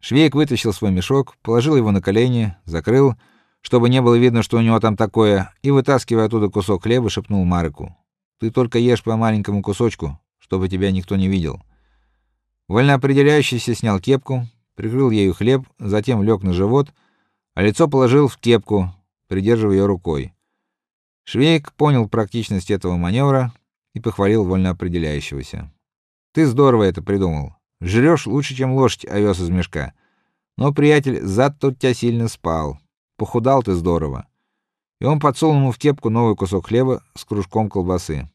Швейк вытащил свой мешок, положил его на колени, закрыл, чтобы не было видно, что у него там такое, и вытаскивая оттуда кусок хлеба, шепнул Марку: "Ты только ешь по маленькому кусочку, чтобы тебя никто не видел". Вольно определяющийся снял кепку, прикрыл ею хлеб, затем лег на живот, а лицо положил в кепку, придерживая ее рукой. Швейк понял практичность этого маневра и похвалил вольно определяющегося. Ты здорово это придумал. Жрешь лучше, чем лошадь овес из мешка. Но, приятель, зад тут тебя сильно спал. Похудал ты здорово. И он подсунул ему в кепку новый кусок хлеба с кружком колбасы.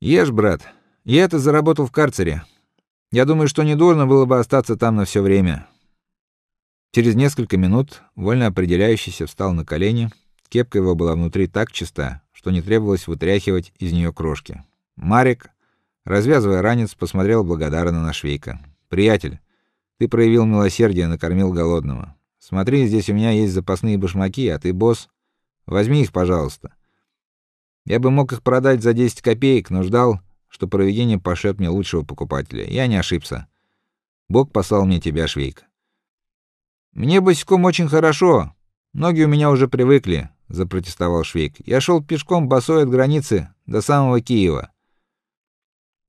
Ешь, брат. Я это заработал в карцере. Я думаю, что недурно было бы остаться там на все время. Через несколько минут вольно определяющийся встал на колени. Кепка его была внутри так чиста, что не требовалось вытряхивать из нее крошки. Марик, развязывая ранец, посмотрел благодарно на Швейка. Приятель, ты проявил милосердие, накормил голодного. Смотри, здесь у меня есть запасные башмаки, а ты босс, возьми их, пожалуйста. Я бы мог их продать за 10 копеек, но ждал, что провидение пошлет мне лучшего покупателя. Я не ошибся. Бог послал мне тебя, Швейк. Мне босиком очень хорошо. Ноги у меня уже привыкли, запротестовал Швейк. Я шел пешком босой от границы до самого Киева.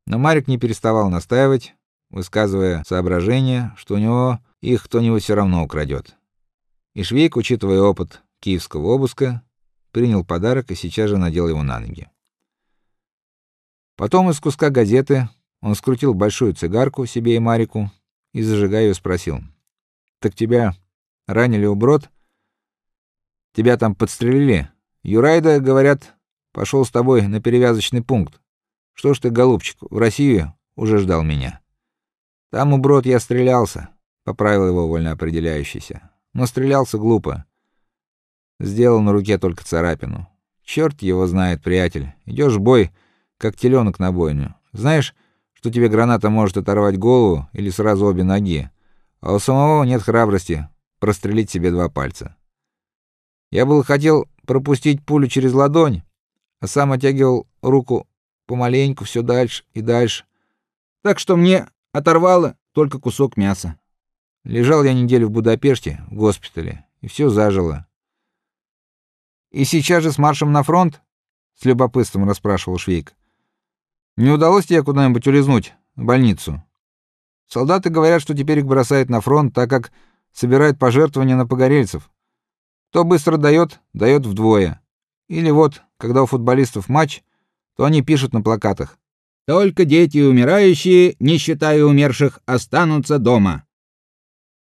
Но Марик не переставал настаивать, высказывая соображения, что у него их кто-нибудь все равно украдет. И Швейк, учитывая опыт киевского обыска, принял подарок и сейчас же надел его на ноги. Потом из куска газеты он скрутил большую цигарку себе и Марику и зажигая ее спросил: "Так тебя ранили у брод? Тебя там подстрелили? Юрайда, говорят, пошел с тобой на перевязочный пункт. Что ж ты, голубчик, в Россию уже ждал меня. Там у брод я стрелялся, поправил его вольно определяющийся. Но стрелялся глупо. Сделал на руке только царапину. Черт его знает, приятель. Идешь в бой, как теленок на бойню. Знаешь, что тебе граната может оторвать голову или сразу обе ноги, а у самого нет храбрости прострелить себе два пальца. Я был хотел пропустить пулю через ладонь, а сам оттягивал руку помаленьку все дальше и дальше. Так что мне оторвало только кусок мяса. Лежал я неделю в Будапеште, в госпитале, и все зажило. И сейчас же с маршем на фронт? с любопытством расспрашивал Швейк. Не удалось тебе куда-нибудь улизнуть в больницу? Солдаты говорят, что теперь их бросают на фронт, так как собирают пожертвования на погорельцев. Кто быстро дает, дает вдвое. Или вот, когда у футболистов матч, то они пишут на плакатах: "Только дети умирающие, не считая умерших, останутся дома".